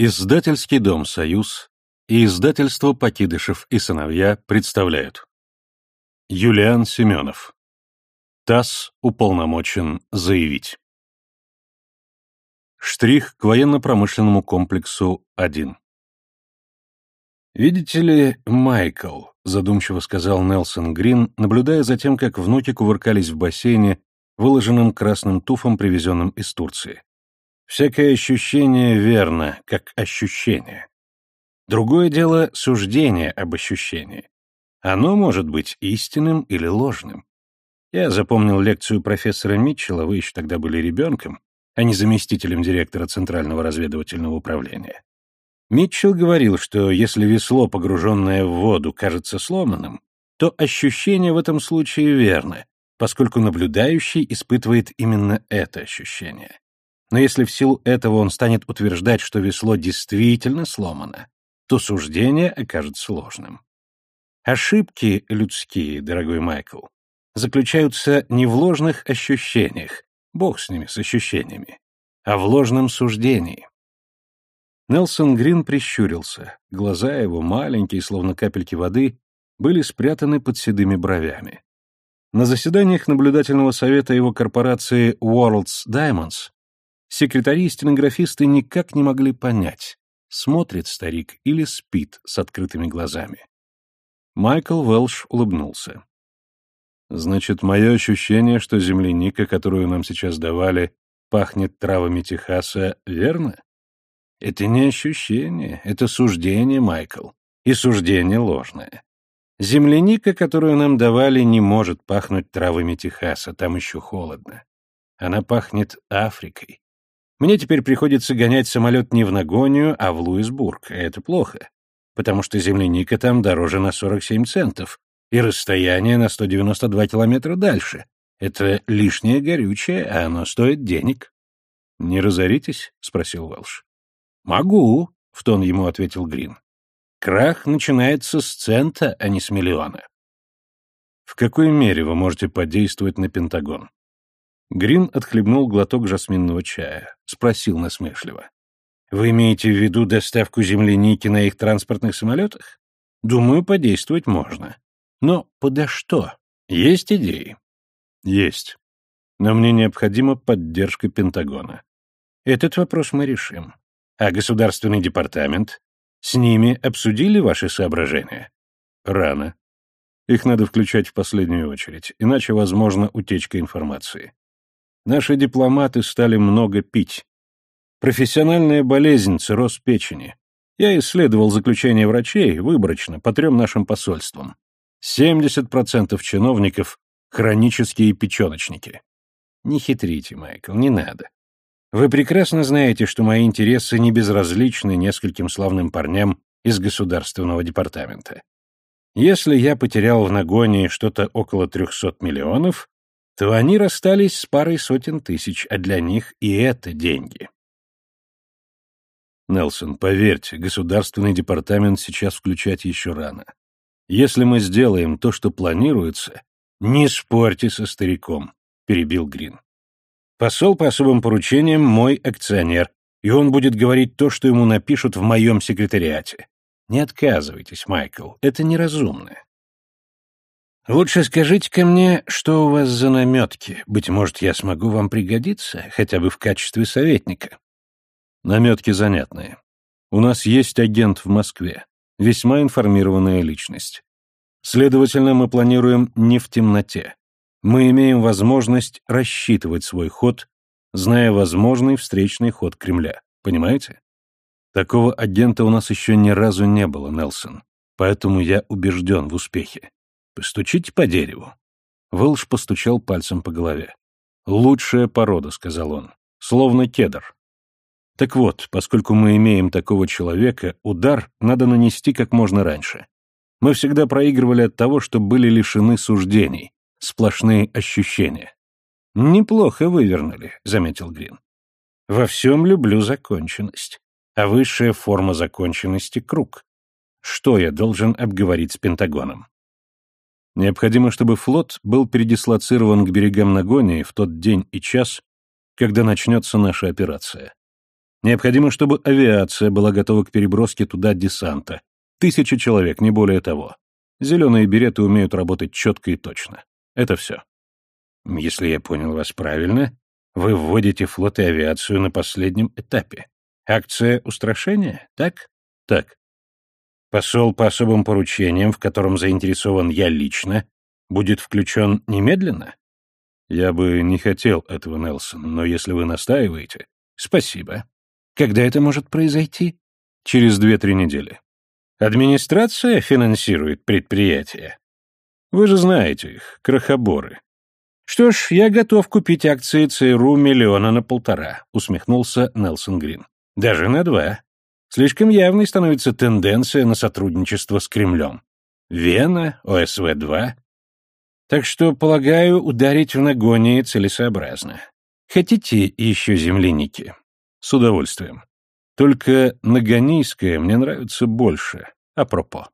Издательский дом «Союз» и издательство «Покидышев и сыновья» представляют. Юлиан Семенов. ТАСС уполномочен заявить. Штрих к военно-промышленному комплексу 1. «Видите ли, Майкл», — задумчиво сказал Нелсон Грин, наблюдая за тем, как внуки кувыркались в бассейне, выложенном красным туфом, привезенным из Турции. Всякое ощущение верно, как ощущение. Другое дело — суждение об ощущении. Оно может быть истинным или ложным. Я запомнил лекцию профессора Митчелла, вы еще тогда были ребенком, а не заместителем директора Центрального разведывательного управления. Митчелл говорил, что если весло, погруженное в воду, кажется сломанным, то ощущение в этом случае верно, поскольку наблюдающий испытывает именно это ощущение. Но если в силу этого он станет утверждать, что весло действительно сломано, то суждение окажется ложным. Ошибки людские, дорогой Майкл, заключаются не в ложных ощущениях, бог с ними, с ощущениями, а в ложном суждении. Нелсон Грин прищурился, глаза его, маленькие, словно капельки воды, были спрятаны под седыми бровями. На заседаниях наблюдательного совета его корпорации World's Diamonds Секретари и стенографисты никак не могли понять, смотрит старик или спит с открытыми глазами. Майкл Велш улыбнулся. «Значит, мое ощущение, что земляника, которую нам сейчас давали, пахнет травами Техаса, верно?» «Это не ощущение, это суждение, Майкл, и суждение ложное. Земляника, которую нам давали, не может пахнуть травами Техаса, там еще холодно. Она пахнет Африкой, мне теперь приходится гонять самолет не в Нагонию, а в Луисбург, это плохо, потому что земляника там дороже на 47 центов, и расстояние на 192 километра дальше. Это лишнее горючее, а оно стоит денег. — Не разоритесь? — спросил Уэлш. — Могу, — в тон ему ответил Грин. Крах начинается с цента, а не с миллиона. В какой мере вы можете подействовать на Пентагон? Грин отхлебнул глоток жасминного чая. Спросил насмешливо. «Вы имеете в виду доставку земляники на их транспортных самолетах? Думаю, подействовать можно. Но подо что? Есть идеи?» «Есть. Но мне необходима поддержка Пентагона. Этот вопрос мы решим. А Государственный департамент? С ними обсудили ваши соображения?» «Рано. Их надо включать в последнюю очередь, иначе возможна утечка информации. Наши дипломаты стали много пить. Профессиональная болезнь, цирроз печени. Я исследовал заключение врачей выборочно по трем нашим посольствам. 70% чиновников — хронические печеночники. Не хитрите, Майкл, не надо. Вы прекрасно знаете, что мои интересы не безразличны нескольким славным парням из Государственного департамента. Если я потерял в Нагоне что-то около 300 миллионов, то они расстались с парой сотен тысяч, а для них и это деньги. Нелсон, поверьте, государственный департамент сейчас включать еще рано. Если мы сделаем то, что планируется, не спорьте со стариком, перебил Грин. Посол по особым поручениям мой акционер, и он будет говорить то, что ему напишут в моем секретариате. Не отказывайтесь, Майкл, это неразумно. Лучше скажите-ка мне, что у вас за наметки. Быть может, я смогу вам пригодиться, хотя бы в качестве советника. Наметки занятные. У нас есть агент в Москве, весьма информированная личность. Следовательно, мы планируем не в темноте. Мы имеем возможность рассчитывать свой ход, зная возможный встречный ход Кремля. Понимаете? Такого агента у нас еще ни разу не было, Нелсон. Поэтому я убежден в успехе. Постучите по дереву. Вэлш постучал пальцем по голове. «Лучшая порода», — сказал он, — «словно кедр». Так вот, поскольку мы имеем такого человека, удар надо нанести как можно раньше. Мы всегда проигрывали от того, что были лишены суждений, сплошные ощущения. «Неплохо вывернули», — заметил Грин. «Во всем люблю законченность, а высшая форма законченности — круг. Что я должен обговорить с Пентагоном?» Необходимо, чтобы флот был передислоцирован к берегам Нагонии в тот день и час, когда начнется наша операция. Необходимо, чтобы авиация была готова к переброске туда десанта. Тысяча человек, не более того. Зеленые береты умеют работать четко и точно. Это все. Если я понял вас правильно, вы вводите флот и авиацию на последнем этапе. Акция устрашения, так? Так. Посол по особым поручениям, в котором заинтересован я лично, будет включен немедленно? Я бы не хотел этого, Нелсон, но если вы настаиваете... Спасибо. Когда это может произойти? Через две-три недели. Администрация финансирует предприятие. Вы же знаете их, крохоборы. Что ж, я готов купить акции ЦРУ миллиона на полтора, усмехнулся Нелсон Грин. Даже на два. Слишком явной становится тенденция на сотрудничество с Кремлем. Вена, ОСВ-2. Так что, полагаю, ударить в нагоне целесообразно. Хотите еще земляники? С удовольствием. Только нагонийское мне нравится больше. Апропо.